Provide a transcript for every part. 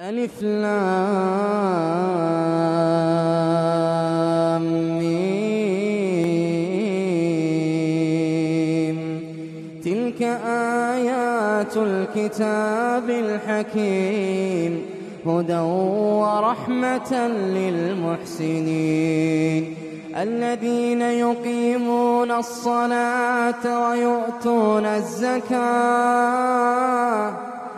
ألف لام ميم. تلك آيات الكتاب الحكيم. هدى ورحمة للمحسنين. الذين يقيمون الصلاة ويؤتون الزكاة.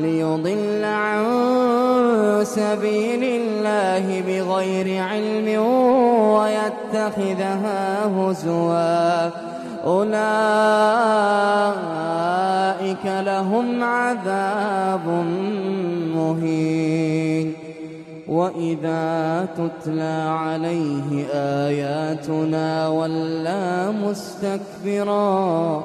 ليضل عن سبيل الله بغير علم ويتخذها هزوا. أولئك لهم عذاب مهين. وإذا تتلى عليه آياتنا ولا مستكبرا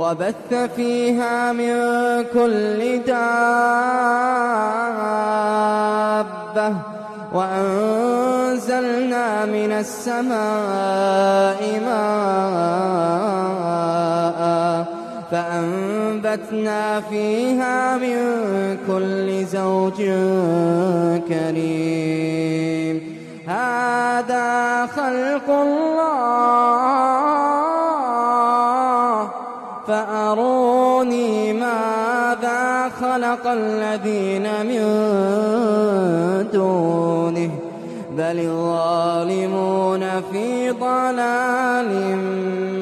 وبث فيها من كل دابة وأنزلنا من السماء ماء فأنبتنا فيها من كل زوج كريم. هذا خلق الله. فأروني ماذا خلق الذين من دونه بل الظالمون في ضلال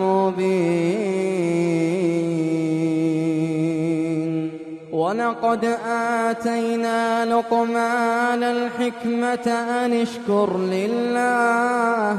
مبين. ولقد آتينا لقمان الحكمة أن اشكر لله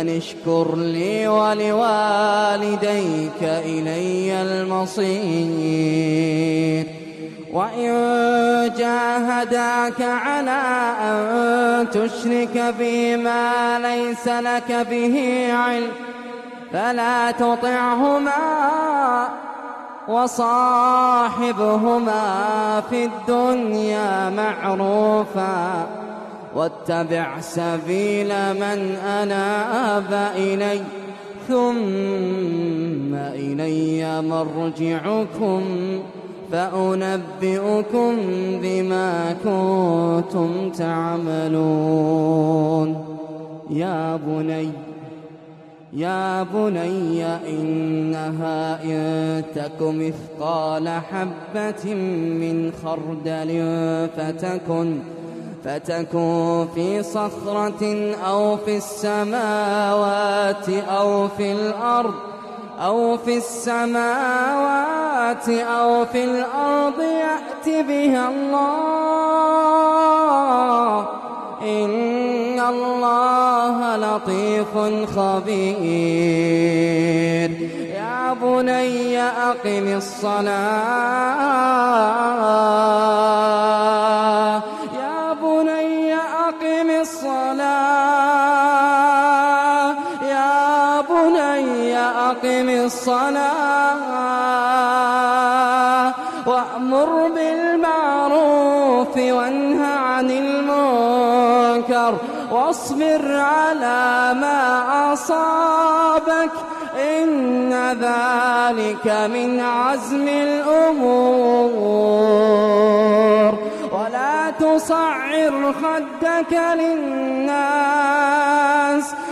أن اشكر لي ولوالديك إلي المصير. وإن جاهداك على أن تشرك بما ليس لك به علم فلا تطعهما وصاحبهما في الدنيا معروفا. واتبع سبيل من أناب إلي ثم إلي مرجعكم فأنبئكم بما كنتم تعملون. يا بني يا بني إنها إن تك مثقال حبة من خردل فتكن فتكن في صخرة أو في السماوات أو في الأرض أو في السماوات أو في الأرض يأت بها الله. إن الله لطيف خبير. يا بني أقم الصلاة. الصلاة وأمر بالمعروف وانه عن المنكر واصبر على ما أصابك إن ذلك من عزم الأمور ولا تصعر خدك للناس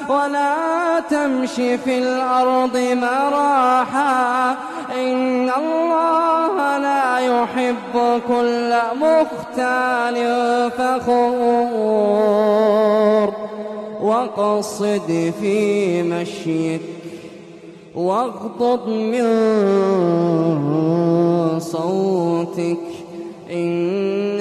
ولا تمشي في الأرض مراحا. إن الله لا يحب كل مختال فخور. وقصد في مشيك واغضض من صوتك. إن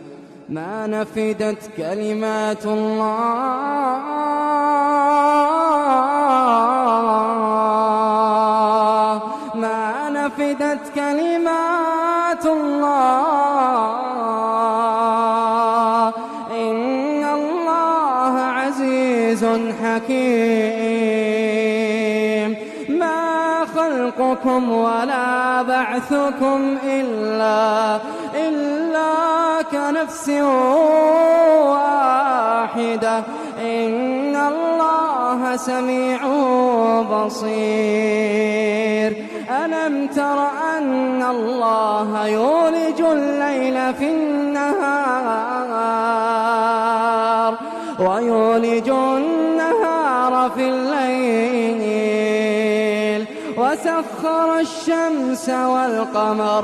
ما نفدت كلمات الله. نفدت كلمات الله. إن الله عزيز حكيم. ما خلقكم ولا بعثكم إلا إلا كنفس واحدة. إن الله سميع بصير. ألم تر أن الله يولج الليل في النهار؟ ويولج النهار في الليل. وسخر الشمس والقمر.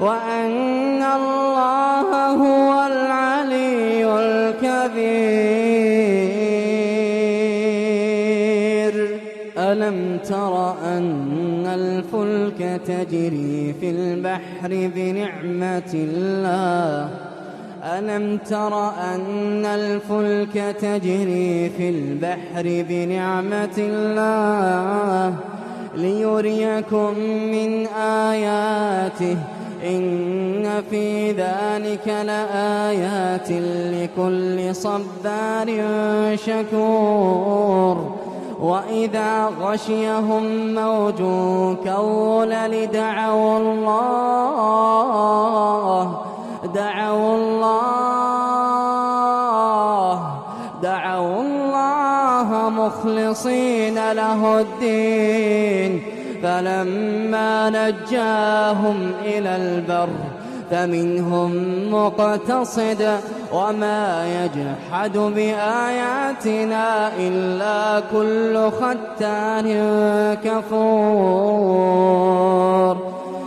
وأن الله هو العلي الكبير. ألم تر أن الفلك تجري في البحر بنعمة الله؟ ألم تر أن الفلك تجري في البحر بنعمة الله ليريكم من آياته إن في ذلك لآيات لكل صبار شكور. وإذا غشيهم موج كالظلل دعوا الله دعوا الله دعوا الله مخلصين له الدين. فلما نجاهم إلى البر فمنهم مقتصد وما يجحد بآياتنا إلا كل ختان كفور.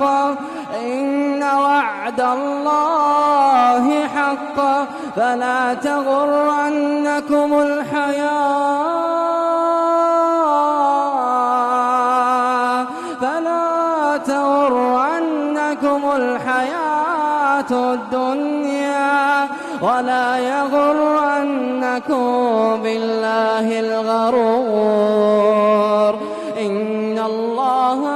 حق. إن وعد الله حق. فلا تغرنكم الحياة. فلا تغرنكم الحياة الدنيا. ولا يغرنكم بالله الغرور. إن الله